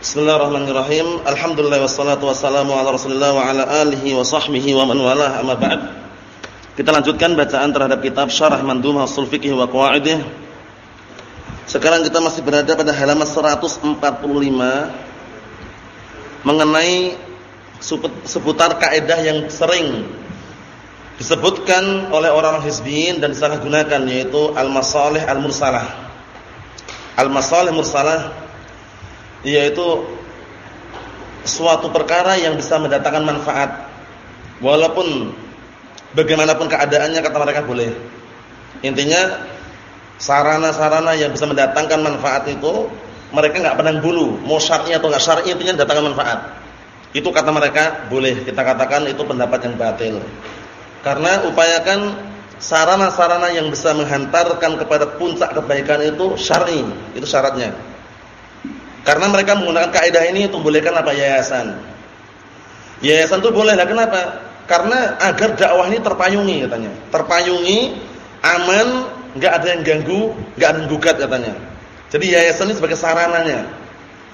Bismillahirrahmanirrahim. Alhamdulillah wassalatu wassalamu ala Rasulillah wa ala alihi wa sahbihi wa man walah amma ba'd. Kita lanjutkan bacaan terhadap kitab Syarah Mandhumah Ushul Fiqh wa Qawaidih. Sekarang kita masih berada pada halaman 145 mengenai seputar kaidah yang sering disebutkan oleh orang hizbiyin dan disalahgunakan yaitu al-masalih al-mursalah. Al-masalih mursalah yaitu suatu perkara yang bisa mendatangkan manfaat. Walaupun bagaimanapun keadaannya kata mereka boleh. Intinya sarana-sarana yang bisa mendatangkan manfaat itu mereka nggak pernah bulu mau syar'i atau nggak syar'i intinya mendatangkan manfaat. Itu kata mereka boleh. Kita katakan itu pendapat yang batil. Karena upayakan sarana-sarana yang bisa menghantarkan kepada puncak kebaikan itu syar'i. Itu syaratnya karena mereka menggunakan kaidah ini untuk bolehkan apa yayasan. Yayasan itu boleh lah kenapa? Karena agar dakwah ini terpayungi katanya. Terpayungi, aman, enggak ada yang ganggu, enggak ada yang gugat katanya. Jadi yayasan ini sebagai sarananya,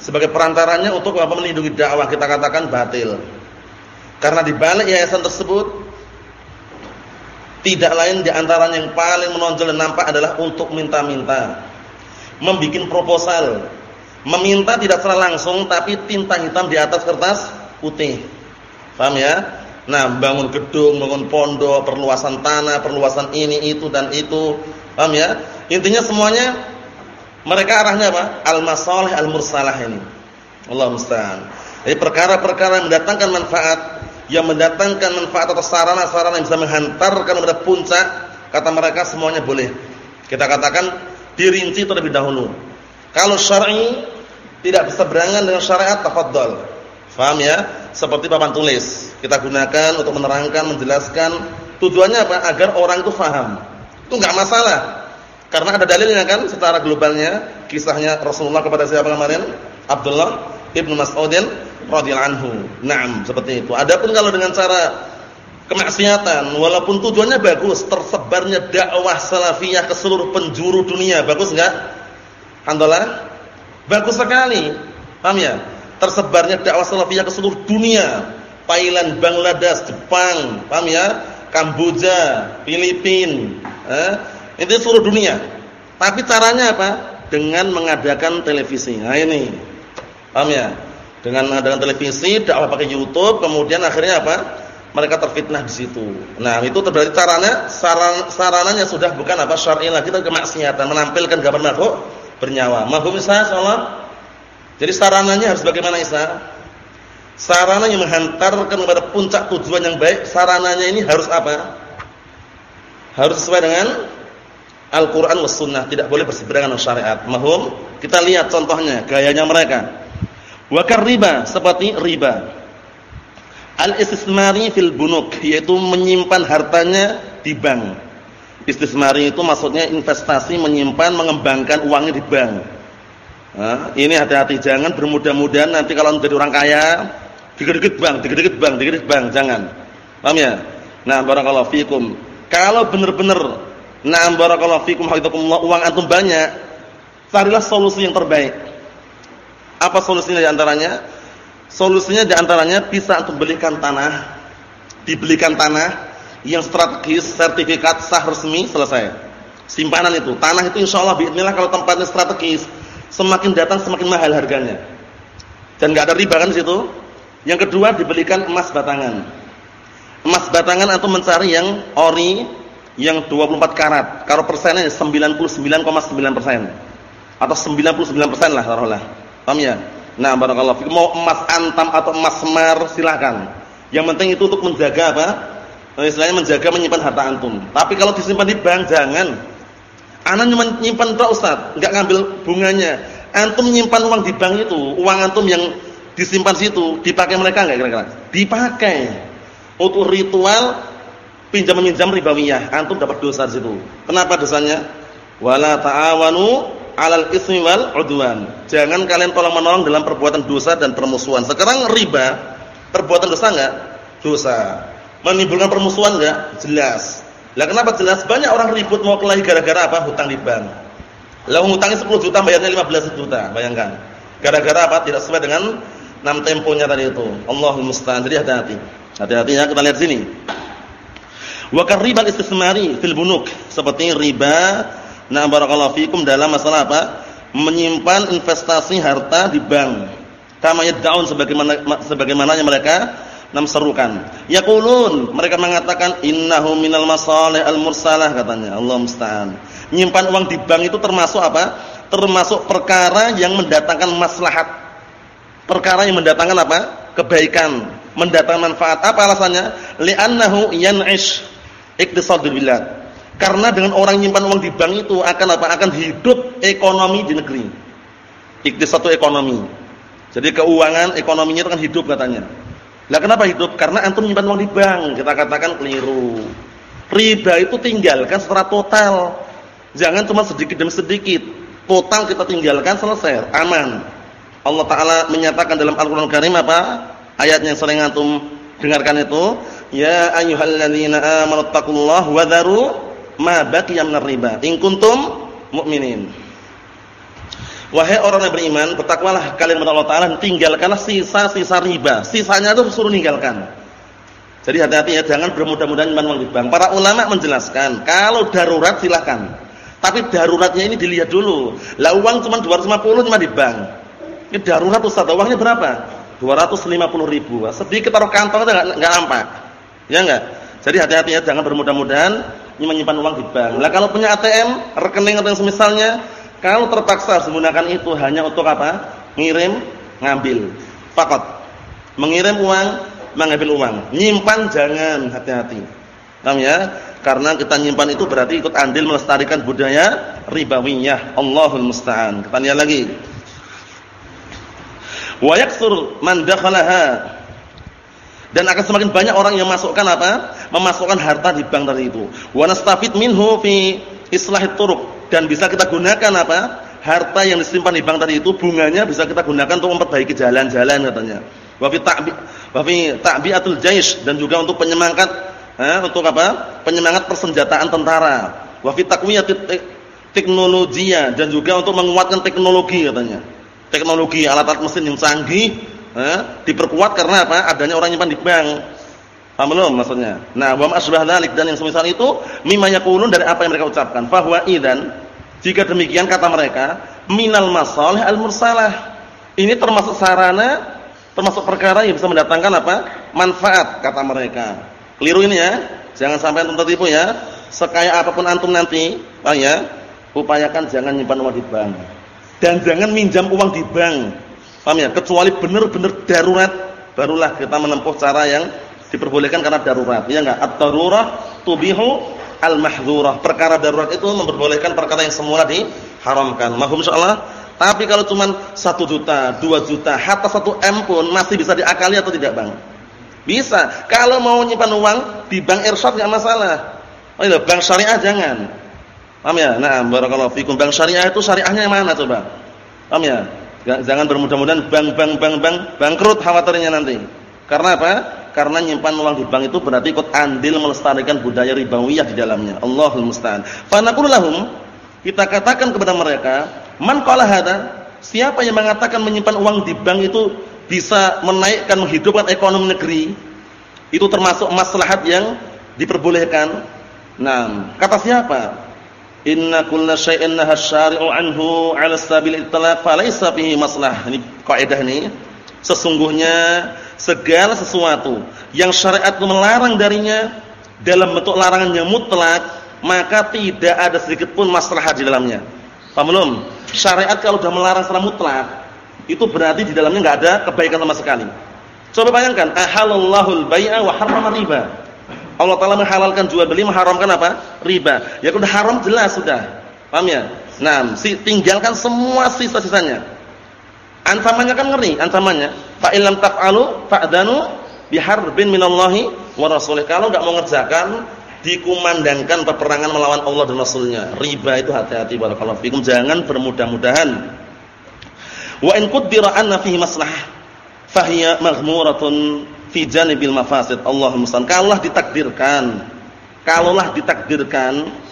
sebagai perantaranya untuk apa melindungi dakwah kita katakan batil. Karena di balik yayasan tersebut tidak lain di antaranya yang paling menonjol dan nampak adalah untuk minta-minta. Membikin proposal Meminta tidak secara langsung tapi tinta hitam di atas kertas putih. Paham ya? Nah, bangun gedung, bangun pondok, perluasan tanah, perluasan ini itu dan itu. Paham ya? Intinya semuanya mereka arahnya apa? Al-masalih al-mursalah ini. Allah musta'an. Jadi perkara-perkara mendatangkan manfaat, yang mendatangkan manfaat atau sarana-sarana yang bisa menghantarkan kepada puncak, kata mereka semuanya boleh. Kita katakan dirinci terlebih dahulu. Kalau syar'i tidak bisa berangan dengan syariat tafadhol. Faham ya? Seperti papan tulis. Kita gunakan untuk menerangkan, menjelaskan tujuannya apa? Agar orang itu faham. Itu enggak masalah. Karena ada dalilnya kan secara globalnya kisahnya Rasulullah kepada siapa kemarin? Abdullah Ibnu Mas'udin radhiyallahu anhu. Naam, seperti itu. Adapun kalau dengan cara kemaksiatan walaupun tujuannya bagus, tersebarnya dakwah salafiyah ke seluruh penjuru dunia, bagus enggak? Alhamdulillah. Bagus sekali. Paham ya? Tersebarnya dakwah salafiyah ke seluruh dunia. Thailand, Bangladesh, Jepang, paham ya? Kamboja, Filipina, eh? Itu seluruh dunia. Tapi caranya apa? Dengan mengadakan televisi. Nah ini. Paham ya? Dengan mengadakan televisi, dakwah pakai YouTube, kemudian akhirnya apa? Mereka terfitnah di situ. Nah, itu berarti caranya saran, sarananya sudah bukan apa syar'i lagi tapi kemaksiatan, menampilkan gambar makhluk bernyawa. Mahfum Isa salat. Jadi sarananya harus bagaimana Isa? Sarana yang menghantarkan kepada puncak tujuan yang baik, sarananya ini harus apa? Harus sesuai dengan Al-Qur'an was sunnah, tidak boleh berseberangan dengan syariat. Mahum? Kita lihat contohnya, gayanya mereka. Wa riba, seperti riba. Al-istismari fil bunuk, yaitu menyimpan hartanya di bank. Istismari itu maksudnya investasi menyimpan mengembangkan uangnya di bank. Nah, ini hati-hati jangan bermudah-mudahan nanti kalau menjadi orang kaya dikit-dikit bank, dikit-dikit bank, dikit-dikit bank, jangan. Paham ya? Nah, barakallahu fikum. Kalau benar-benar nah barakallahu fikum hafizakumullah uang antum banyak, carilah solusi yang terbaik. Apa solusinya di antaranya? Solusinya di antaranya bisa untuk belikan tanah, dibelikan tanah yang strategis, sertifikat sah resmi selesai. Simpanan itu, tanah itu insya Allah bismillah kalau tempatnya strategis, semakin datang semakin mahal harganya. Dan nggak ada riba kan di situ. Yang kedua dibelikan emas batangan. Emas batangan atau mencari yang ori yang 24 karat. Kalau persennya 99,9 persen atau 99 persen lah taruhlah. Paham ya? Nah, fikum mau emas antam atau emas semar silakan. Yang penting itu untuk menjaga apa? Nah, istilahnya menjaga menyimpan harta antum. Tapi kalau disimpan di bank jangan. Anak cuma nyimpan tok Ustaz, enggak ngambil bunganya. Antum nyimpan uang di bank itu, uang antum yang disimpan situ dipakai mereka enggak kira-kira? Dipakai. Untuk ritual pinjam meminjam ribawiyah, antum dapat dosa di situ. Kenapa dosanya? Wala ta'awanu 'alal ismi wal 'udwan. Jangan kalian tolong-menolong dalam perbuatan dosa dan permusuhan. Sekarang riba perbuatan dosa enggak? Dosa menimbulkan permusuhan enggak? Jelas. Lah kenapa jelas? Banyak orang ribut mau kelahi gara-gara apa? Hutang di bank. Lah hutangnya 10 juta bayarnya 15 juta, bayangkan. Gara-gara apa? Tidak sesuai dengan enam temponya tadi itu. Allahul musta'an. Jadi hati-hati. Hati-hati ya kita lihat sini. Wa riba istismari fil bunuk, seperti riba nah barakallahu fikum dalam masalah apa? Menyimpan investasi harta di bank. Kama yad'un sebagaimana sebagaimana mereka nam serukan. Yaqulun, mereka mengatakan innahu minal masalih al-mursalah katanya. Allah musta'an. Nyimpan uang di bank itu termasuk apa? Termasuk perkara yang mendatangkan maslahat. Perkara yang mendatangkan apa? Kebaikan, mendatangkan manfaat. Apa alasannya? Li'annahu yan'ish iktisadul bilad. Karena dengan orang nyimpan uang di bank itu akan apa? Akan hidup ekonomi di negeri. Iktisadu ekonomi. Jadi keuangan ekonominya itu kan hidup katanya. Lah kenapa hidup? Karena antum nyimpan uang di bank. Kita katakan keliru. Riba itu tinggalkan secara total. Jangan cuma sedikit demi sedikit. Total kita tinggalkan selesai, aman. Allah taala menyatakan dalam Al-Qur'an Karim apa? Ayatnya yang sering antum dengarkan itu, ya ayyuhalladzina amanu taqullaha wa dharu ma baqiya minar riba in kuntum mu'minin. Wahai orang yang beriman, bertakwalah kalian kepada Allah Taala, tinggalkanlah sisa-sisa riba. Sisanya itu suruh tinggalkan. Jadi hati-hati ya, jangan bermudah-mudahan iman di bank. Para ulama menjelaskan, kalau darurat silahkan. Tapi daruratnya ini dilihat dulu. Lah uang cuma 250 cuma di bank. Ini darurat Ustaz, uangnya berapa? 250 ribu. Sedikit taruh kantong enggak enggak nampak. Ya enggak? Jadi hati-hati ya, jangan bermudah-mudahan menyimpan uang di bank. Lah kalau punya ATM, rekening atau semisalnya, kalau terpaksa harus menggunakan itu hanya untuk apa? Ngirim, ngambil. Fakat. Mengirim uang, mengambil uang. Nyimpan jangan, hati-hati. Paham ya? Karena kita nyimpan itu berarti ikut andil melestarikan budaya ribawiyah. Allahul musta'an. Kita lihat lagi. Wa yaksur man dakhalaha dan akan semakin banyak orang yang masukkan apa? Memasukkan harta di bank tadi itu. Wa nastafid minhu fi islahit turuq dan bisa kita gunakan apa? Harta yang disimpan di bank tadi itu bunganya bisa kita gunakan untuk memperbaiki jalan-jalan katanya. Wa fi ta'bi wa fi ta'biatul jaish dan juga untuk penyemangat eh, untuk apa? Penyemangat persenjataan tentara. Wa fi teknologi dan juga untuk menguatkan teknologi katanya. Teknologi alat-alat mesin yang canggih diperkuat karena apa? Adanya orang nyimpan di bank. Paham belum maksudnya? Nah, wa asbah dzalik dan yang semisal itu mimma yaqulun dari apa yang mereka ucapkan. Fa huwa idzan jika demikian kata mereka minal masalih al mursalah. Ini termasuk sarana termasuk perkara yang bisa mendatangkan apa? manfaat kata mereka. Keliru ini ya. Jangan sampai antum tertipu ya. Sekaya apa pun antum nanti, Pak ya, upayakan jangan nyimpan uang di bank. Dan jangan minjam uang di bank. Paham ya? Kecuali benar-benar darurat barulah kita menempuh cara yang diperbolehkan karena darurat. Ya enggak? At-darurah tubihu al-mahdhurah. Perkara darurat itu memperbolehkan perkara yang semula diharamkan. Mahum insyaallah. Tapi kalau cuma 1 juta, 2 juta, hatta 1 M pun masih bisa diakali atau tidak, Bang? Bisa. Kalau mau nyimpan uang di bank irsyad enggak masalah. Oh iya, bank syariah jangan. Paham ya? Nah, barakallahu fikum. Bank syariah itu syariahnya yang mana coba? Paham ya? Jangan bermudah-mudahan bank bank bank bank bangkrut khawatirnya nanti. Karena apa? Karena nyimpan uang di bank itu berarti ikut andil melestarikan budaya ribawiyah di dalamnya. Allahul musta'an. Fa kita katakan kepada mereka, man qala? Siapa yang mengatakan menyimpan uang di bank itu bisa menaikkan menghidupkan ekonomi negeri? Itu termasuk maslahat yang diperbolehkan. Nah, kata siapa? Inna kulla syai'in nahasyari'u anhu 'ala sabil itlaq falaysa fihi maslah. Ini kaidah ini. Sesungguhnya segala sesuatu yang syariat melarang darinya dalam bentuk larangan yang mutlak, maka tidak ada sedikit pun maslahat di dalamnya. Paham belum? Syariat kalau sudah melarang secara mutlak, itu berarti di dalamnya enggak ada kebaikan sama sekali. Coba bayangkan, ahallallahu al-bai'a wa harrama riba. Allah Taala menghalalkan jual beli, mengharamkan apa? Riba. Ya sudah haram jelas sudah. Paham ya? Nah, si, tinggalkan semua sisa-sisanya. Ancamannya kan ngeri, ancamannya. Fa illam taf'alu fa'danu biharbin minallahi wa rasulih. Kalau enggak mau ngerjakan, dikumandangkan peperangan melawan Allah dan Rasulnya. Riba itu hati-hati barakallahu fikum, jangan bermudah-mudahan. Wa in qaddara anna fihi maslah fahiya maghmuratun fi janibil mafasid. Allahumma salli. Kalaulah ditakdirkan, kalaulah ditakdirkan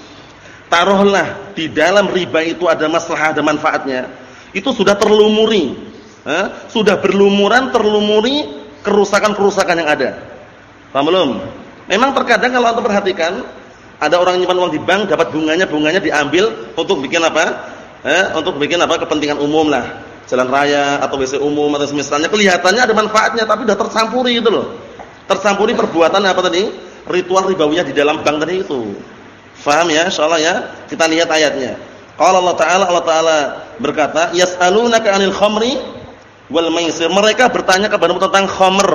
taruhlah di dalam riba itu ada masalah, ada manfaatnya. Itu sudah terlumuri eh, sudah berlumuran terlumuri kerusakan-kerusakan yang ada. Paham belum? Memang terkadang kalau Anda perhatikan ada orang nyimpan uang di bank dapat bunganya, bunganya diambil untuk bikin apa? Eh, untuk bikin apa? kepentingan umum lah. Jalan raya atau WC umum atau semisalnya kelihatannya ada manfaatnya tapi sudah tercampuri gitu loh. Tercampuri perbuatan apa tadi? Ritual ribawiyah di dalam bank tadi itu. Faham ya? Insyaallah ya. Kita lihat ayatnya. Qala Allah Ta'ala Allah Ta'ala berkata, "Yas'alunaka 'anil khamri wal maisir." Mereka bertanya kepadamu tentang khamr,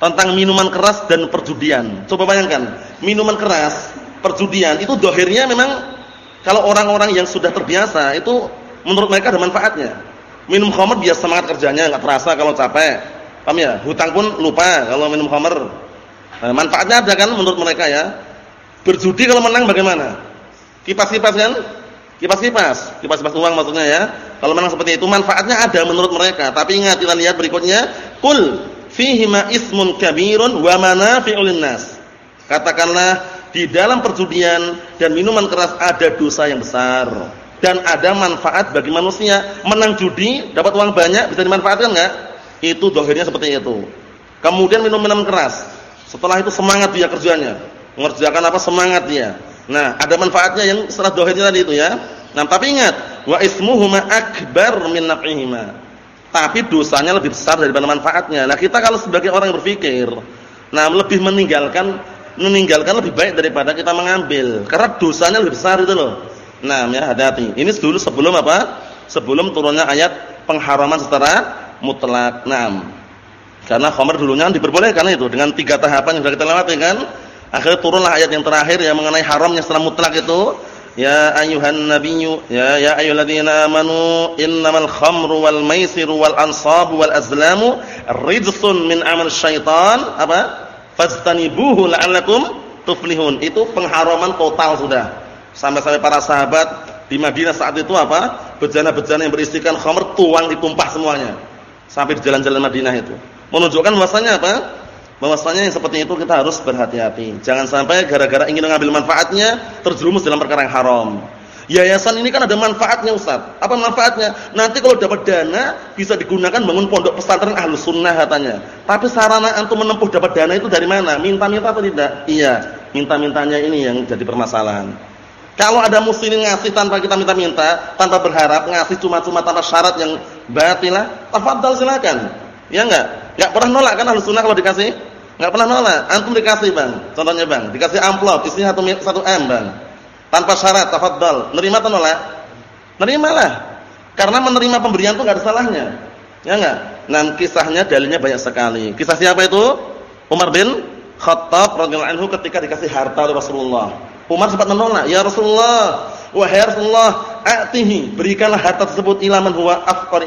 tentang minuman keras dan perjudian. Coba bayangkan, minuman keras, perjudian itu dohirnya memang kalau orang-orang yang sudah terbiasa itu menurut mereka ada manfaatnya. Minum khamr biasa semangat kerjanya, enggak terasa kalau capek. Paham ya? Hutang pun lupa kalau minum khamr. Nah, manfaatnya ada kan menurut mereka ya. Berjudi kalau menang bagaimana? Kipas-kipas kan? Kipas-kipas, kipas-kipas uang maksudnya ya. Kalau memang seperti itu manfaatnya ada menurut mereka. Tapi ingat kita lihat berikutnya, kul fihi ma ismun kabirun wa manafi'ul nas. Katakanlah di dalam perjudian dan minuman keras ada dosa yang besar dan ada manfaat bagi manusia. Menang judi dapat uang banyak bisa dimanfaatkan enggak? Itu dohirnya seperti itu. Kemudian minum minuman keras. Setelah itu semangat dia kerjanya. Mengerjakan apa semangat dia Nah, ada manfaatnya yang setelah dohirnya tadi itu ya. Nah, tapi ingat, wa ismuhuma akbar min naf'ihima. Tapi dosanya lebih besar daripada manfaatnya. Nah, kita kalau sebagai orang yang berpikir, nah lebih meninggalkan meninggalkan lebih baik daripada kita mengambil. Karena dosanya lebih besar itu loh. Nah, ya hati-hati. Ini dulu sebelum apa? Sebelum turunnya ayat pengharaman secara mutlak. Nah, karena khamr dulunya diperbolehkan itu dengan tiga tahapan yang sudah kita lewati kan. Akhirnya turunlah ayat yang terakhir yang mengenai haramnya secara mutlak itu. Ya ayuhan nabiyyu ya ya ayyuhalladzina amanu innamal khamru wal maisiru wal ansabu wal azlamu rijsun min amal syaitan apa? Fastanibuhu la'allakum tuflihun. Itu pengharaman total sudah. Sampai-sampai para sahabat di Madinah saat itu apa? Bejana-bejana yang berisikan khamr tuang ditumpah semuanya. Sampai di jalan-jalan Madinah itu. Menunjukkan bahwasanya apa? Bahwasanya yang seperti itu kita harus berhati-hati. Jangan sampai gara-gara ingin mengambil manfaatnya terjerumus dalam perkara yang haram. Yayasan ini kan ada manfaatnya Ustaz. Apa manfaatnya? Nanti kalau dapat dana bisa digunakan bangun pondok pesantren Ahlus Sunnah katanya. Tapi sarana antum menempuh dapat dana itu dari mana? Minta-minta atau tidak? Iya, minta-mintanya ini yang jadi permasalahan. Kalau ada muslimin ngasih tanpa kita minta-minta, tanpa berharap, ngasih cuma-cuma tanpa syarat yang batilah, tafadhal silakan. Ya enggak? Enggak pernah nolak kan Ahlus Sunnah kalau dikasih? Enggak pernah nolak. Antum dikasih, Bang. Contohnya, Bang, dikasih amplop isinya 1 1 M, Bang. Tanpa syarat, tafadhal. Nerima atau nolak? Nerimalah. Karena menerima pemberian itu enggak ada salahnya. Ya enggak? Nah, kisahnya dalilnya banyak sekali. Kisah siapa itu? Umar bin Khattab radhiyallahu anhu ketika dikasih harta oleh Rasulullah. Umar sempat menolak, "Ya Rasulullah, wahai Rasulullah, a'tihi, berikanlah harta tersebut ila man huwa afqar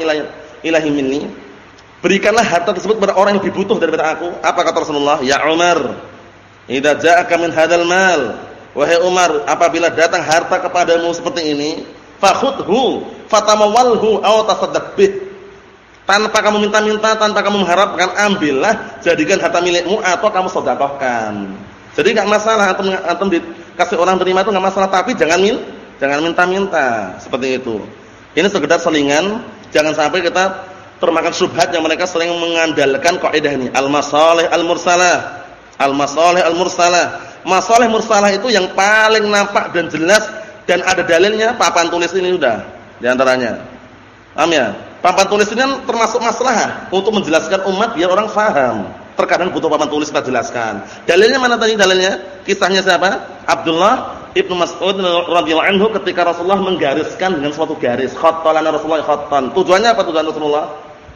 ilahi minni." Berikanlah harta tersebut kepada orang yang lebih butuh daripada aku. Apa kata Rasulullah? Ya Umar, idza ja'aka min hadzal mal, wahai Umar, apabila datang harta kepadamu seperti ini, fakhudhu fatamawalhu aw tasaddaq bih. Tanpa kamu minta-minta, tanpa kamu mengharapkan, ambillah, jadikan harta milikmu atau kamu sedekahkan. Jadi enggak masalah antum antum dikasih orang terima itu enggak masalah, tapi jangan min jangan minta-minta seperti itu. Ini sekedar selingan, jangan sampai kita termakan subhat yang mereka sering mengandalkan kaidah ini. Al-masalih al-mursalah. Al-masalih al-mursalah. Masalih mursalah itu yang paling nampak dan jelas dan ada dalilnya papan tulis ini sudah di antaranya paham ya? Papan tulis ini kan termasuk masalah untuk menjelaskan umat biar orang faham. Terkadang butuh papan tulis kita jelaskan. Dalilnya mana tadi dalilnya? Kisahnya siapa? Abdullah Ibnu Mas'ud radhiyallahu anhu ketika Rasulullah menggariskan dengan suatu garis. Khattalana Rasulullah khattan. Tujuannya apa tujuan Rasulullah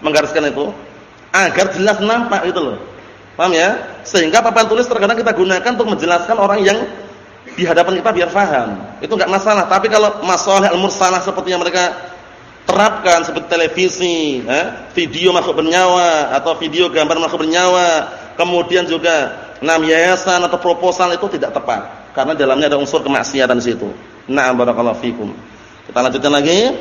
menggariskan itu agar jelas nampak itu loh. Paham ya? Sehingga papan tulis terkadang kita gunakan untuk menjelaskan orang yang di hadapan kita biar paham. Itu enggak masalah. Tapi kalau masalah al-mursalah seperti yang mereka terapkan seperti televisi, eh, video makhluk bernyawa atau video gambar makhluk bernyawa, kemudian juga nam yayasan atau proposal itu tidak tepat karena dalamnya ada unsur kemaksiatan di situ. Na'am barakallahu fikum. Kita lanjutkan lagi.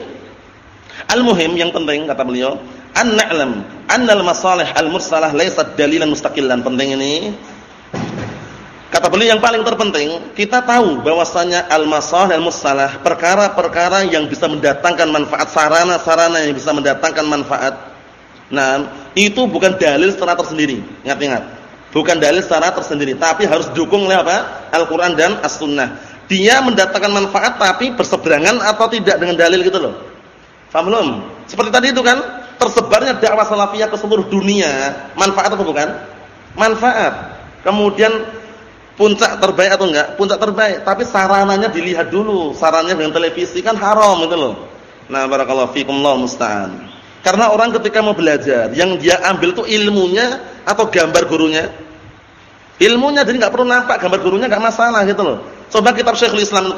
Al-muhim yang penting kata beliau, an na'lam annal masalih al-mursalah laysat dalilan mustaqillan. Penting ini. Kata beliau yang paling terpenting, kita tahu bahwasanya al-masalih al-mursalah, perkara-perkara yang bisa mendatangkan manfaat sarana-sarana yang bisa mendatangkan manfaat Nah, itu bukan dalil secara tersendiri. Ingat-ingat. Bukan dalil secara tersendiri, tapi harus didukung oleh apa? Al-Qur'an dan As-Sunnah. Dia mendatangkan manfaat tapi berseberangan atau tidak dengan dalil gitu loh. Paham belum? Seperti tadi itu kan, tersebarnya dakwah salafiyah ke seluruh dunia, manfaat atau bukan? Manfaat. Kemudian puncak terbaik atau enggak? Puncak terbaik, tapi sarananya dilihat dulu. Sarannya dengan televisi kan haram gitu loh. Nah, barakallahu fikum Allah musta'an. Karena orang ketika mau belajar, yang dia ambil tuh ilmunya atau gambar gurunya. Ilmunya jadi nggak perlu nampak gambar gurunya nggak masalah gitu loh. Coba kitab Syekhul Islam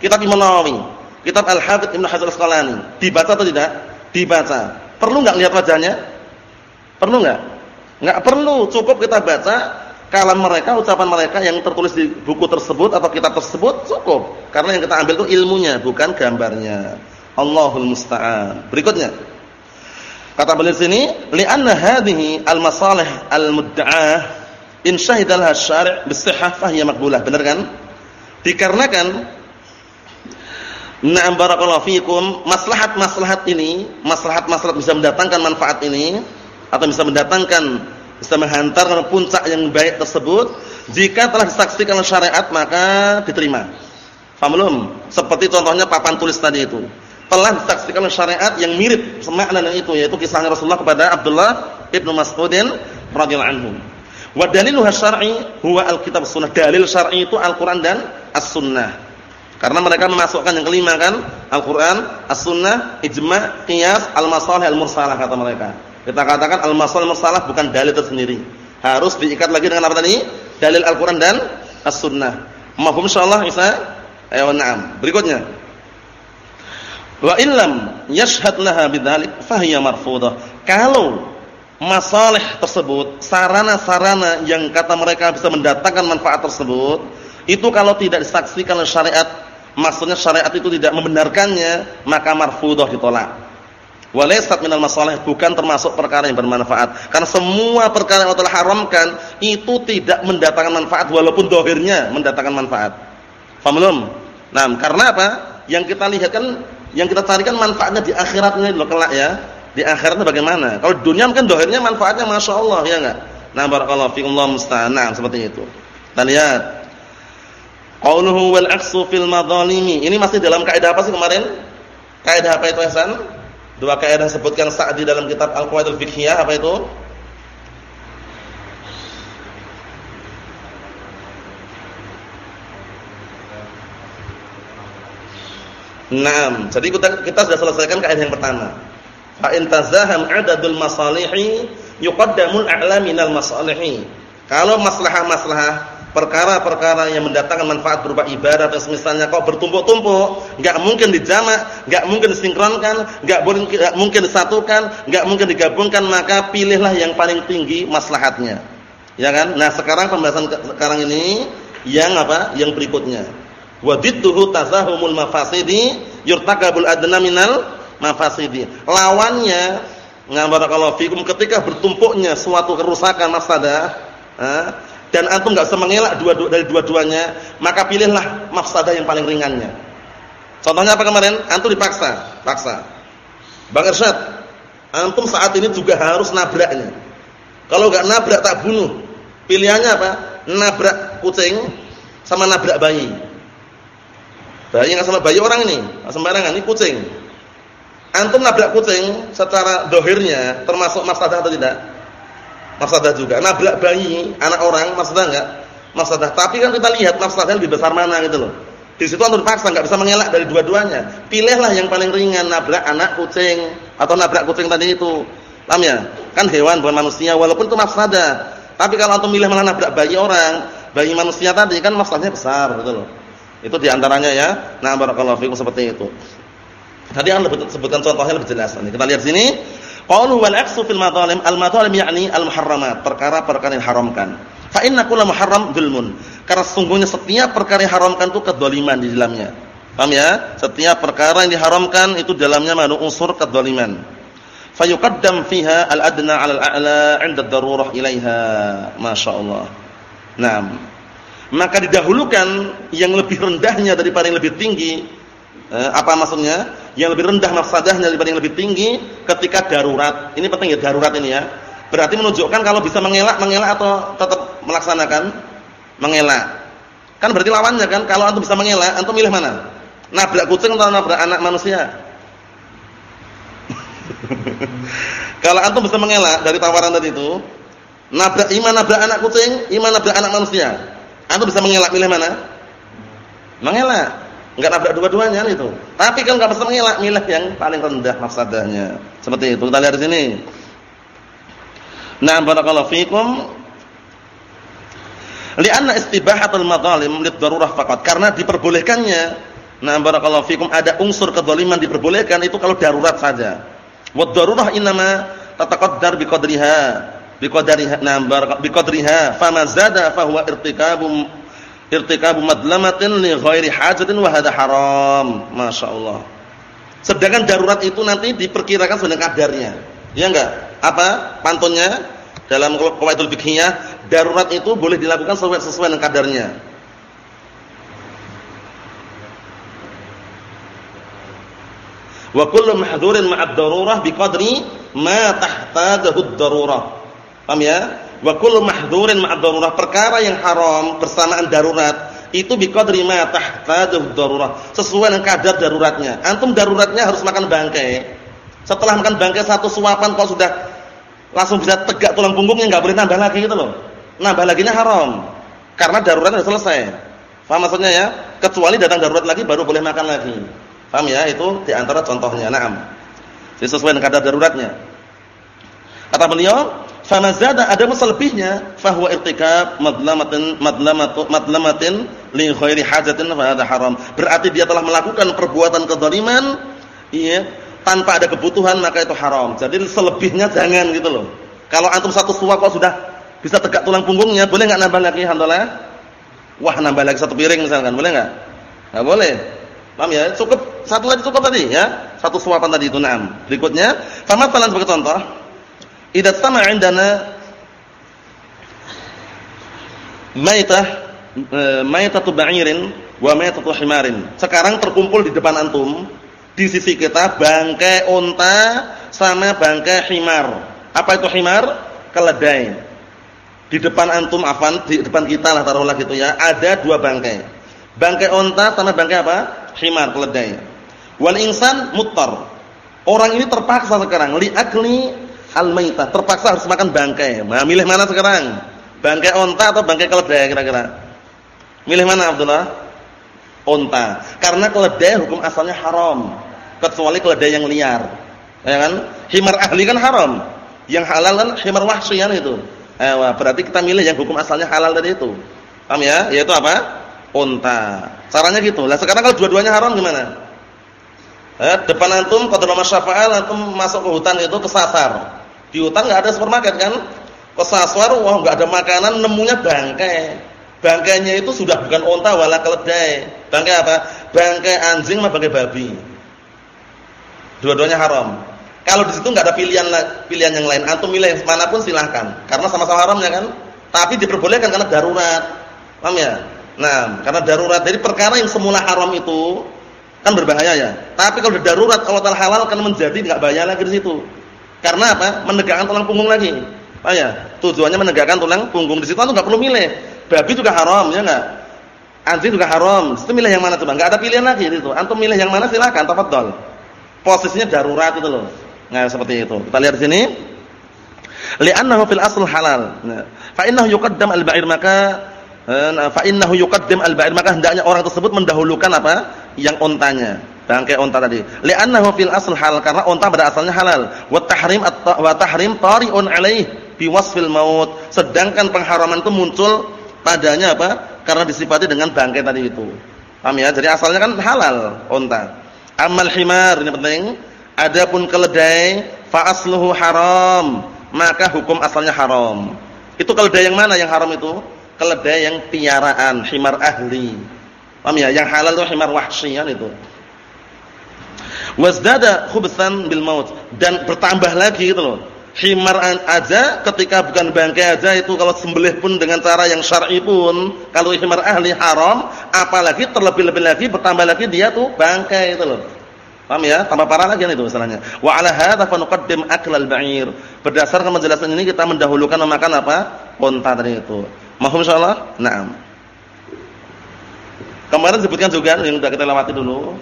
kitab Imam Nawawi, kitab Al-Hafidz Ibnu Hajar Al-Asqalani, dibaca atau tidak? Dibaca. Perlu nggak lihat wajahnya? Perlu nggak? Nggak perlu, cukup kita baca kalam mereka, ucapan mereka yang tertulis di buku tersebut atau kitab tersebut cukup. Karena yang kita ambil itu ilmunya, bukan gambarnya. Allahul musta'an. Berikutnya. Kata beliau sini, li'anna hadhihi al-masalih al-mudda'ah in syahidalha syari' bisihhah fahiya maqbulah. Benar kan? Dikarenakan Na'am barakallahu fikum, maslahat-maslahat ini, maslahat-maslahat bisa mendatangkan manfaat ini atau bisa mendatangkan bisa menghantar ke puncak yang baik tersebut jika telah disaksikan oleh syariat maka diterima. Paham belum? Seperti contohnya papan tulis tadi itu telah disaksikan oleh syariat yang mirip semakna dengan itu yaitu kisahnya Rasulullah kepada Abdullah ibnu Mas'udin radhiyallahu anhu. Wa dalilu syar'i huwa al-kitab sunnah. Dalil syar'i itu Al-Qur'an dan As-Sunnah. Karena mereka memasukkan yang kelima kan, Al-Qur'an, As-Sunnah, ijma', qiyas, al-masalih al-mursalah kata mereka. Kita katakan al-masalih al-mursalah bukan dalil tersendiri. Harus diikat lagi dengan apa tadi? Dalil Al-Qur'an dan As-Sunnah. Mafhum insyaallah Isa? Ayo na'am. Berikutnya. Wa illam yashhad laha bidzalik fahiya marfudah. Kalau masalah tersebut, sarana-sarana yang kata mereka bisa mendatangkan manfaat tersebut, itu kalau tidak disaksikan oleh syariat, maksudnya syariat itu tidak membenarkannya, maka marfudah ditolak. Walaysat minal masalah bukan termasuk perkara yang bermanfaat. Karena semua perkara yang telah haramkan itu tidak mendatangkan manfaat walaupun dohirnya mendatangkan manfaat. Faham belum? Nah, karena apa? Yang kita lihat kan yang kita carikan manfaatnya di akhiratnya loh kelak ya. Di akhiratnya bagaimana? Kalau dunia kan dohirnya manfaatnya Masya Allah ya enggak? Nah barakallahu fikum Allah musta'an. Nah, seperti itu. Kita lihat. Qauluhu wal aqsu fil madhalimi. Ini masih dalam kaidah apa sih kemarin? Kaidah apa itu Hasan? Dua kaidah sebutkan Sa'di dalam kitab Al-Qawaidul Fiqhiyah apa itu? Naam. Jadi kita, kita sudah selesaikan kaidah yang pertama. Fa in tazaham 'adadul masalihi yuqaddamul a'la minal masalihi. Kalau maslahah-maslahah perkara-perkara yang mendatangkan manfaat berupa ibadah atau semisalnya kok bertumpuk-tumpuk, enggak mungkin dijamak, enggak mungkin disinkronkan, enggak mungkin disatukan, enggak mungkin digabungkan, maka pilihlah yang paling tinggi maslahatnya. Ya kan? Nah, sekarang pembahasan sekarang ini yang apa? Yang berikutnya. Wa didduhu tazahumul mafasidi yurtakabul adna minal mafasidi. Lawannya ngabarakallahu fikum ketika bertumpuknya suatu kerusakan mafsadah, dan antum enggak bisa dua, dua dari dua-duanya, maka pilihlah mafsadah yang paling ringannya. Contohnya apa kemarin? Antum dipaksa, paksa. Bang Irsyad, antum saat ini juga harus nabraknya. Kalau enggak nabrak tak bunuh. Pilihannya apa? Nabrak kucing sama nabrak bayi. Bayi nggak sama bayi orang ini, sembarangan ini kucing. Antum nabrak kucing secara dohirnya termasuk masadah atau tidak? Masadah juga. Nabrak bayi anak orang masadah enggak? Masadah. Tapi kan kita lihat masadahnya lebih besar mana gitu loh. Di situ antum paksa enggak bisa mengelak dari dua-duanya. Pilihlah yang paling ringan nabrak anak kucing atau nabrak kucing tadi itu. Paham ya? Kan hewan bukan manusia walaupun itu masadah. Tapi kalau antum milih malah nabrak bayi orang, bayi manusia tadi kan masalahnya besar gitu loh. Itu di antaranya ya. Nah barakallahu fikum seperti itu. Tadi yang sebutkan contohnya lebih jelas. Kita lihat sini. Qalu wal aqsu fil madhalim al madhalim yakni al muharramat, perkara-perkara yang haramkan. Fa inna kullu muharram dzulmun. Karena sungguhnya setiap perkara yang haramkan itu kedzaliman di dalamnya. Paham ya? Setiap perkara yang diharamkan itu dalamnya mengandung unsur kedzaliman. Fa yuqaddam fiha al adna 'ala al a'la 'inda ad-darurah ilaiha. Masyaallah. Naam maka didahulukan yang lebih rendahnya daripada yang lebih tinggi. Eh, apa maksudnya? yang lebih rendah mafsadahnya daripada yang lebih tinggi ketika darurat. Ini penting ya darurat ini ya. Berarti menunjukkan kalau bisa mengelak, mengelak atau tetap melaksanakan mengelak. Kan berarti lawannya kan kalau antum bisa mengelak, antum milih mana? Nabrak kucing atau nabrak anak manusia? kalau antum bisa mengelak dari tawaran tadi itu, nabrak iman nabrak anak kucing, iman nabrak anak manusia. Antum bisa mengelak milih mana? Mengelak. Enggak nabrak dua-duanya itu. Tapi kalau enggak bisa mengelak, milih yang paling rendah mafsadahnya. Seperti itu. Kita lihat di sini. Nah, barakallahu fikum. Lianna istibahatul madzalim lid-darurah faqat. Karena diperbolehkannya. Nah, barakallahu fikum ada unsur kedzaliman diperbolehkan itu kalau darurat saja. Wad-darurah innama tataqaddar biqadriha. Biqadriha. Nah, biqadriha. Fama zada fa huwa irtikabum irtikabu madlamatin li ghairi hajatin wa hadha haram. Masyaallah. Sedangkan darurat itu nanti diperkirakan sesuai kadarnya. Ya enggak? Apa pantunnya? Dalam qawaidul fiqhiyah, darurat itu boleh dilakukan sesuai, sesuai dengan kadarnya. Wa kullu mahdhurin ma'ad darurah biqadri ma tahtadahu ad-darurah. Paham ya? Wa kullu mahdhurin ma'ad darurah, perkara yang haram bersamaan darurat itu biqadri ma tahtaduhu darurah, sesuai dengan kadar daruratnya. Antum daruratnya harus makan bangkai. Setelah makan bangkai satu suapan kalau sudah langsung bisa tegak tulang punggungnya enggak boleh nambah lagi gitu loh. Nambah laginya haram. Karena daruratnya sudah selesai. Paham maksudnya ya? Kecuali datang darurat lagi baru boleh makan lagi. Paham ya? Itu di antara contohnya. Naam. Jadi sesuai dengan kadar daruratnya. Kata beliau, Fama zada ada selebihnya fahuwa irtikab madlamatin madlamatu madlamatin li khairi hajatin fa haram. Berarti dia telah melakukan perbuatan kezaliman iya tanpa ada kebutuhan maka itu haram. Jadi selebihnya jangan gitu loh. Kalau antum satu suap kok sudah bisa tegak tulang punggungnya, boleh enggak nambah lagi alhamdulillah? Wah, nambah lagi satu piring misalkan, boleh enggak? Enggak boleh. Paham ya? Cukup satu lagi cukup tadi ya. Satu suapan tadi itu enam. Berikutnya, sama sebagai contoh Idza sama indana maitah maitatu ba'irin wa maitatu himarin. Sekarang terkumpul di depan antum di sisi kita bangkai unta sama bangkai himar. Apa itu himar? Keledai. Di depan antum afan, di depan kita lah taruhlah gitu ya, ada dua bangkai. Bangkai unta sama bangkai apa? Himar, keledai. Wal insan muttar. Orang ini terpaksa sekarang li akli al-maitah, terpaksa harus makan bangkai. Nah, milih mana sekarang? Bangkai onta atau bangkai keledai kira-kira? Milih mana Abdullah? Onta. Karena keledai hukum asalnya haram, kecuali keledai yang liar. Ya kan? Himar ahli kan haram. Yang halal kan himar wahsy kan itu. Eh, berarti kita milih yang hukum asalnya halal tadi itu. Paham ya? Yaitu apa? Onta. Caranya gitu. Lah sekarang kalau dua-duanya haram gimana? Eh, depan antum qadra masyafa'al antum masuk ke hutan itu kesasar. Di hutan nggak ada supermarket kan? Kesasar, wah nggak ada makanan, nemunya bangkai. Bangkainya itu sudah bukan onta wala keledai. Bangkai apa? Bangkai anjing sama bangkai babi. Dua-duanya haram. Kalau di situ nggak ada pilihan pilihan yang lain, antum milih mana pun silahkan. Karena sama-sama haramnya kan. Tapi diperbolehkan karena darurat. Paham ya? Nah, karena darurat. Jadi perkara yang semula haram itu kan berbahaya ya. Tapi kalau darurat Allah Taala halal kan menjadi nggak bahaya lagi di situ. Karena apa? Menegakkan tulang punggung lagi. Apa ya? Tujuannya menegakkan tulang punggung. Di situ antum enggak perlu milih. Babi juga haram, ya enggak? Anjing juga haram. Itu milih yang mana coba? Enggak ada pilihan lagi itu. Antum milih yang mana silakan, tafadhol. Posisinya darurat itu loh. Nah, seperti itu. Kita lihat di sini. Li'annahu fil asl halal. Nah, fa innahu yuqaddam al-ba'ir maka eh, fa innahu yuqaddam al-ba'ir maka hendaknya orang tersebut mendahulukan apa? Yang ontanya bangkai unta tadi. Li'annahu fil asl hal karena unta pada asalnya halal. Wa tahrim wa tahrim tari'un alaih bi wasfil maut. Sedangkan pengharaman itu muncul padanya apa? Karena disifati dengan bangkai tadi itu. Paham ya? Jadi asalnya kan halal unta. Amal himar ini penting. Adapun keledai fa asluhu haram, maka hukum asalnya haram. Itu keledai yang mana yang haram itu? Keledai yang piaraan, himar ahli. Paham ya? Yang halal itu himar wahsyi kan itu. Wasdada khubsan bil maut dan bertambah lagi gitu loh. Himar aja ketika bukan bangkai aja itu kalau sembelih pun dengan cara yang syar'i pun kalau himar ahli haram, apalagi terlebih-lebih lagi bertambah lagi dia tuh bangkai itu loh. Paham ya? Tambah parah lagi itu misalnya. Wa 'ala hadza fa nuqaddim aklal ba'ir. Berdasarkan penjelasan ini kita mendahulukan memakan apa? Unta tadi itu. Mahum insyaallah? Naam. Kemarin sebutkan juga yang sudah kita lewati dulu.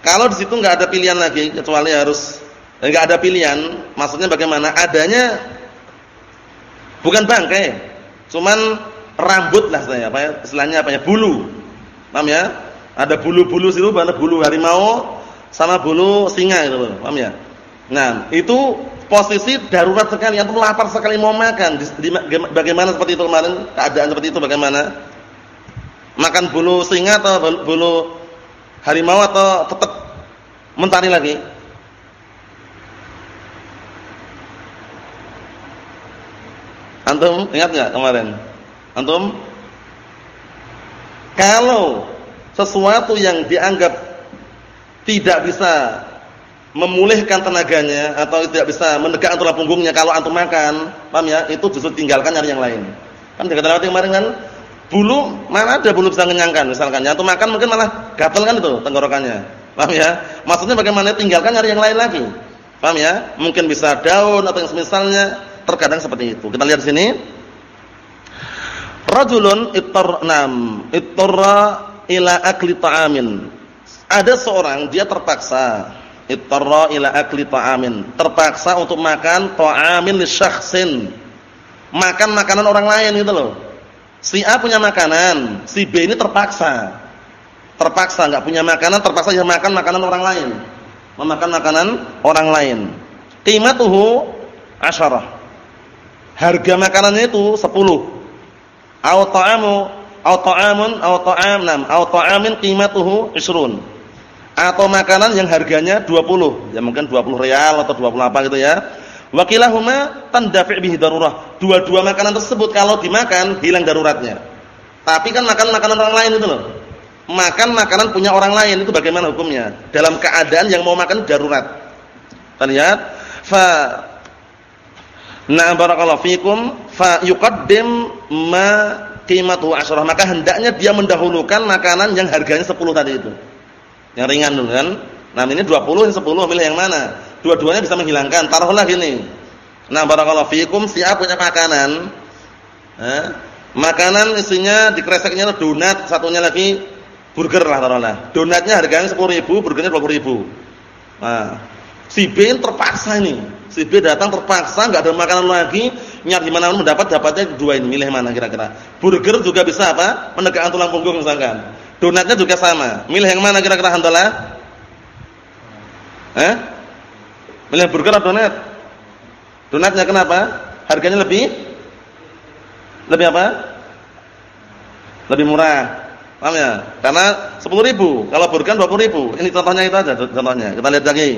Kalau di situ enggak ada pilihan lagi kecuali harus enggak ada pilihan, maksudnya bagaimana? Adanya bukan bangkai, cuman rambut lah saya, apa ya? Istilahnya apa ya? Bulu. Paham ya? Ada bulu-bulu situ, mana bulu harimau, sama bulu singa itu loh, paham ya? Nah, itu posisi darurat sekali, antum lapar sekali mau makan. Bagaimana seperti itu kemarin? Keadaan seperti itu bagaimana? Makan bulu singa atau bulu harimau atau tetap mentari lagi? Antum ingat nggak kemarin? Antum kalau sesuatu yang dianggap tidak bisa memulihkan tenaganya atau tidak bisa menegakkan tulang punggungnya kalau antum makan, paham ya? Itu justru tinggalkan nyari yang lain. Kan lewati kemarin kan bulu mana ada bulu bisa mengenyangkan misalkan ya antum makan mungkin malah gatal kan itu tenggorokannya. Paham ya? Maksudnya bagaimana tinggalkan nyari yang lain lagi. Paham ya? Mungkin bisa daun atau yang semisalnya, terkadang seperti itu. Kita lihat sini. Rajulun ittarnam ittarra ila akli ta'amin ada seorang dia terpaksa ittarra ila akli ta'amin, terpaksa untuk makan ta'amin li syakhsin. Makan makanan orang lain gitu loh. Si A punya makanan, si B ini terpaksa. Terpaksa enggak punya makanan, terpaksa dia makan makanan orang lain. Memakan makanan orang lain. Qimatuhu asyarah. Harga makanannya itu 10. Au ta'amu au ta'amun au ta'am nam au ta'amin qimatuhu 20 atau makanan yang harganya 20 ya mungkin 20 real atau 20 apa gitu ya wakilahuma tandafi' bihi darurah. Dua-dua makanan tersebut kalau dimakan hilang daruratnya. Tapi kan makan makanan orang lain itu loh. Makan makanan punya orang lain itu bagaimana hukumnya? Dalam keadaan yang mau makan darurat. Lihat. Fa na barakallahu fikum. Fa yuqaddim ma qimatu asyrah maka hendaknya dia mendahulukan makanan yang harganya 10 tadi itu. Yang ringan dulu kan. Nah, ini 20 ini 10, milih yang mana? Dua-duanya bisa menghilangkan. Taruhlah gini. Nah, barakallahu fikum siap punya makanan. Eh, makanan isinya di kreseknya donat, satunya lagi burger lah taruhlah. Donatnya harganya 10.000, burgernya 20.000. Nah, si B terpaksa ini. Si B datang terpaksa enggak ada makanan lagi, nyari di mana mendapat dapatnya dua ini, milih mana kira-kira? Burger juga bisa apa? Menegakkan tulang punggung misalkan. Donatnya juga sama. Milih yang mana kira-kira hantalah? Eh? Milih burger atau donat? Donatnya kenapa? Harganya lebih lebih apa? Lebih murah. Paham ya? Karena 10.000, kalau burger 20.000. Ini contohnya itu aja contohnya. Kita lihat lagi.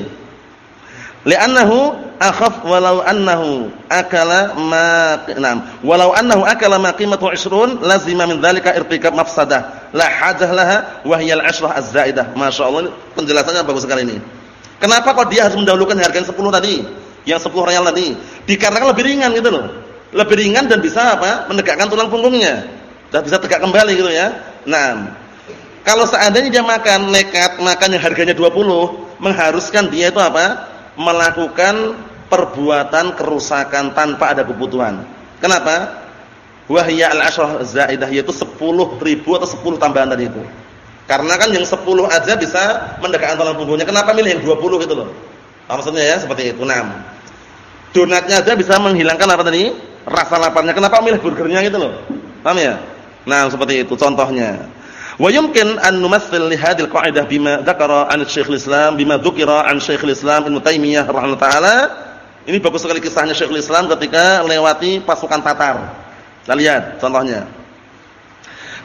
Li'annahu akhaf walau annahu akala ma na'am walau annahu akala ma qimatu 20 lazima min dzalika irtikab mafsadah la hajah laha wa hiya al-'ashrah az-zaidah masyaallah penjelasannya bagus sekali ini kenapa kok dia harus mendahulukan harga 10 tadi? Yang 10 real tadi? Dikarenakan lebih ringan gitu loh. Lebih ringan dan bisa apa? Menegakkan tulang punggungnya. Dan bisa tegak kembali gitu ya. Nah kalau seandainya dia makan nekat makan yang harganya 20 mengharuskan dia itu apa? Melakukan perbuatan kerusakan tanpa ada kebutuhan. Kenapa? Wahya al-ashrah zaidah yaitu 10 ribu atau 10 tambahan tadi itu. Karena kan yang 10 aja bisa mendekatkan tulang punggungnya. Kenapa milih yang 20 gitu loh? Apa maksudnya ya? Seperti itu. 6. Donatnya aja bisa menghilangkan apa tadi? Rasa laparnya. Kenapa milih burgernya gitu loh? Paham ya? Nah, seperti itu contohnya. Wa yumkin an numathil li hadhihi bima dzakara 'an Syekhul Islam bima dzukira 'an Syekhul Islam Ibnu Taimiyah rahimahullah taala. Ini bagus sekali kisahnya Syekhul Islam ketika lewati pasukan Tatar. Kita lihat contohnya.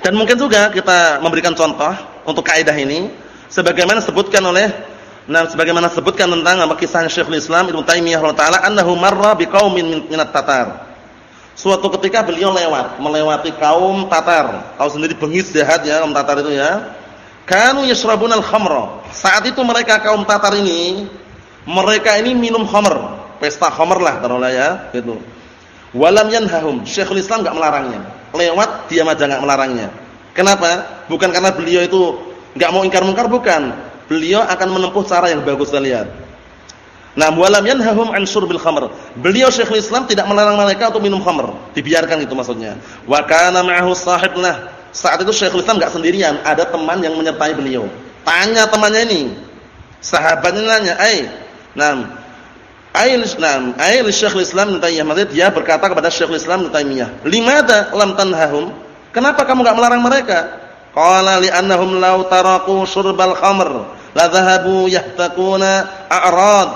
Dan mungkin juga kita memberikan contoh untuk kaidah ini sebagaimana sebutkan oleh nah sebagaimana sebutkan tentang apa kisahnya Syekhul Islam Ibnu Taimiyah taala annahu marra biqaumin minat Tatar. Suatu ketika beliau lewat, melewati kaum Tatar. Tahu sendiri bengis jahat ya kaum Tatar itu ya. Kanu yashrabunal khamra. Saat itu mereka kaum Tatar ini, mereka ini minum khamr, pesta khamr lah taruhlah ya, gitu. Walam yanhahum. Syekhul Islam enggak melarangnya. Lewat dia aja enggak melarangnya. Kenapa? Bukan karena beliau itu enggak mau ingkar mungkar bukan. beliau akan menempuh cara yang bagus kita lihat. Nah, walam yanhahum an syurbil khamr. Beliau Syekhul Islam tidak melarang mereka untuk minum khamr, dibiarkan itu maksudnya. Wa kana ma'ahu sahibna. Saat itu Syekhul Islam enggak sendirian, ada teman yang menyertai beliau. Tanya temannya ini. Sahabatnya nanya, "Ai, nam, ai nam, ai Syekhul Islam Ibnu Taimiyah." dia berkata kepada Syekhul Islam Ibnu Taimiyah, "Limada lam tanhahum?" Kenapa kamu enggak melarang mereka? Qala li'annahum law taraku syurbal khamr la dhahabu yahtakuna a'rad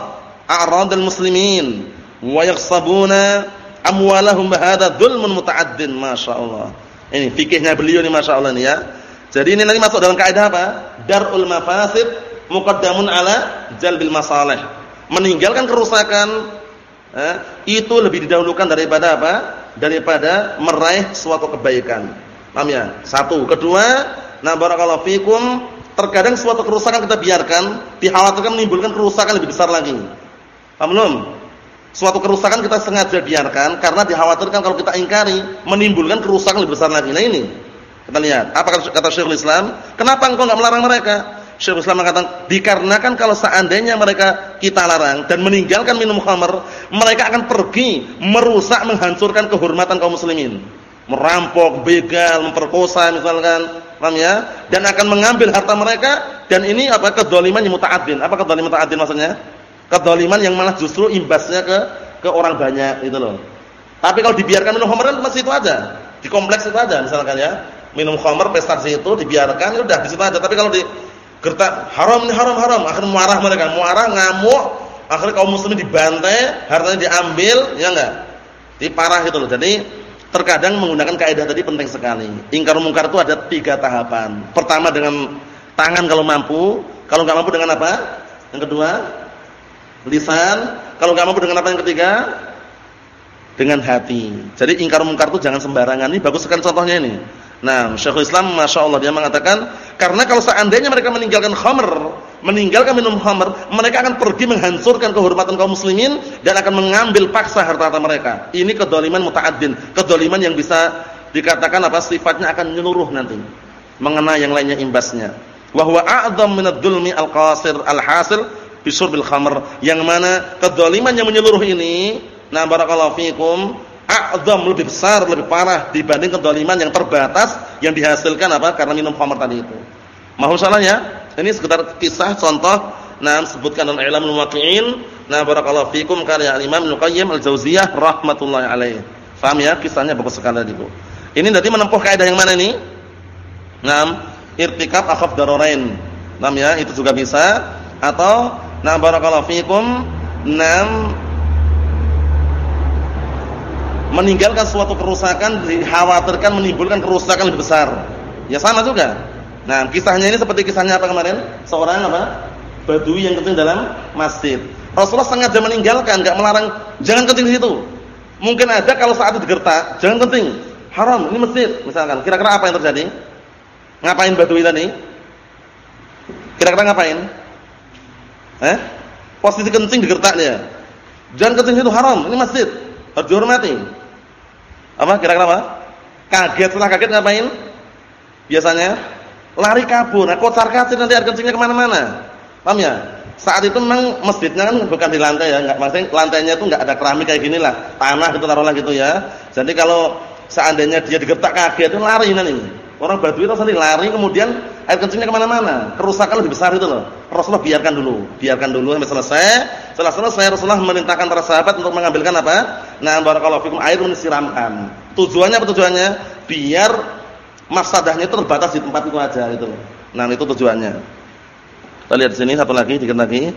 a'radul muslimin wa yaghsabuna amwalahum hadza dzulmun muta'addin masyaallah. Ini fikihnya beliau ini masyaallah ini ya. Jadi ini nanti masuk dalam kaidah apa? Darul mafasid muqaddamun ala jalbil masalih. Meninggalkan kerusakan eh, itu lebih didahulukan daripada apa? Daripada meraih suatu kebaikan. Paham ya? Satu, kedua, nah barakallahu fikum, terkadang suatu kerusakan kita biarkan, dikhawatirkan menimbulkan kerusakan lebih besar lagi. Paham belum? Suatu kerusakan kita sengaja biarkan karena dikhawatirkan kalau kita ingkari menimbulkan kerusakan lebih besar lagi. Nah ini. Kita lihat, apa kata Syekhul Islam? Kenapa engkau enggak melarang mereka? Syekhul Islam mengatakan, dikarenakan kalau seandainya mereka kita larang dan meninggalkan minum khamr, mereka akan pergi merusak, menghancurkan kehormatan kaum muslimin. Merampok, begal, memperkosa misalkan, paham ya? Dan akan mengambil harta mereka dan ini apa kedzaliman yang muta'addin. Apa kedzaliman muta'addin maksudnya? Kedoliman yang malah justru imbasnya ke ke orang banyak itu loh. Tapi kalau dibiarkan minum khamr kan masih itu aja. Di kompleks itu aja misalkan ya. Minum khamr prestasi itu dibiarkan ya udah di situ aja. Tapi kalau di gertak haram ini haram haram, akhirnya marah mereka, marah ngamuk, akhirnya kaum muslimin dibantai, hartanya diambil, ya enggak? Diparah itu loh. Jadi terkadang menggunakan kaidah tadi penting sekali. Ingkar mungkar itu ada tiga tahapan. Pertama dengan tangan kalau mampu, kalau enggak mampu dengan apa? Yang kedua, lisan, kalau enggak mampu dengan apa yang ketiga? Dengan hati. Jadi ingkar mungkar itu jangan sembarangan. Ini bagus sekali contohnya ini. Nah, Syekhul Islam Masya Allah dia mengatakan, karena kalau seandainya mereka meninggalkan khamr, meninggalkan minum khamr, mereka akan pergi menghancurkan kehormatan kaum muslimin dan akan mengambil paksa harta-harta mereka. Ini kedoliman muta'addin, kedoliman yang bisa dikatakan apa sifatnya akan menyeluruh nanti. Mengenai yang lainnya imbasnya. Wa huwa a'dham minadh al-qasir al-hasil bisurbil khamr yang mana kedzaliman yang menyeluruh ini nah barakallahu fikum a'zam lebih besar lebih parah dibanding kedzaliman yang terbatas yang dihasilkan apa? Karena minum khamr tadi itu. Mohon salahnya? Ini sekedar kisah contoh. Nah sebutkan dalam ilmu muwaqqi'in. Nah barakallahu fikum karya Imam Ibnu Qayyim Al-Jauziyah rahmatullahi alaih. Paham ya? Kisahnya bagus sekali Bu ini nanti menempuh kaidah yang mana ini? Nah irtikab akhaf dararain nah ya itu juga bisa. Atau Nah barakallahu fikum. Nam meninggalkan suatu kerusakan dikhawatirkan menimbulkan kerusakan lebih besar. Ya sama juga. Nah, kisahnya ini seperti kisahnya apa kemarin? Seorang apa? Badui yang kencing dalam masjid. Rasulullah sengaja meninggalkan, enggak melarang jangan kencing di situ. Mungkin ada kalau saat itu digertak, jangan kencing. Haram, ini masjid misalkan. Kira-kira apa yang terjadi? Ngapain badui tadi? Kira-kira ngapain? Eh? Posisi kencing digertak dia. Jangan kencing itu haram, ini masjid. Harus dihormati. Apa kira-kira apa? Kaget setelah kaget ngapain? Biasanya lari kabur. Nah, kocar kacir nanti air kencingnya ke mana mana Paham ya? Saat itu memang masjidnya kan bukan di lantai ya, enggak maksudnya lantainya itu enggak ada keramik kayak gini lah, tanah gitu taruhlah gitu ya. Jadi kalau seandainya dia digertak kaget itu lari nanti. Orang Badui itu sendiri lari kemudian air kencingnya ke mana-mana. Kerusakan lebih besar itu loh. Rasulullah biarkan dulu, biarkan dulu sampai selesai. Setelah selesai Rasulullah memerintahkan para sahabat untuk mengambilkan apa? Nah, barakallahu fikum air disiramkan. Tujuannya apa tujuannya? Biar masadahnya terbatas di tempat itu aja gitu. Nah, itu tujuannya. Kita lihat sini satu lagi, dikit lagi.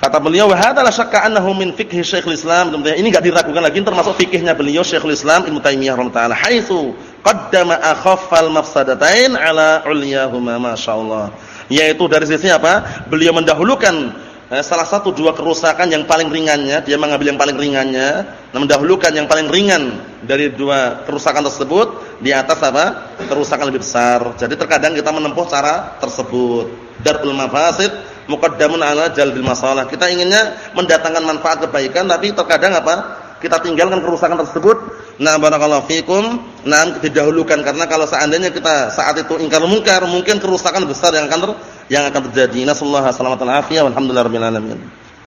Kata beliau, "Wa hadza la syakka annahu min fiqhi Syekhul Islam." Ini enggak diragukan lagi termasuk fikihnya beliau Syekhul Islam Ibnu Taimiyah rahimahullah haitsu qaddama akhaffal mafsadatain ala ulyahuma masyaallah. Yaitu dari sisi apa? Beliau mendahulukan salah satu dua kerusakan yang paling ringannya, dia mengambil yang paling ringannya, mendahulukan yang paling ringan dari dua kerusakan tersebut di atas apa? kerusakan lebih besar. Jadi terkadang kita menempuh cara tersebut. Darul mafasid muqaddamun ala jalbil masalah. Kita inginnya mendatangkan manfaat kebaikan tapi terkadang apa? Kita tinggalkan kerusakan tersebut. Nah, barakallahu fikum. Nah, didahulukan karena kalau seandainya kita saat itu ingkar mungkar, mungkin kerusakan besar yang akan ter, yang akan terjadi. Nasallahu alaihi wasallam. Alhamdulillahirabbil alamin.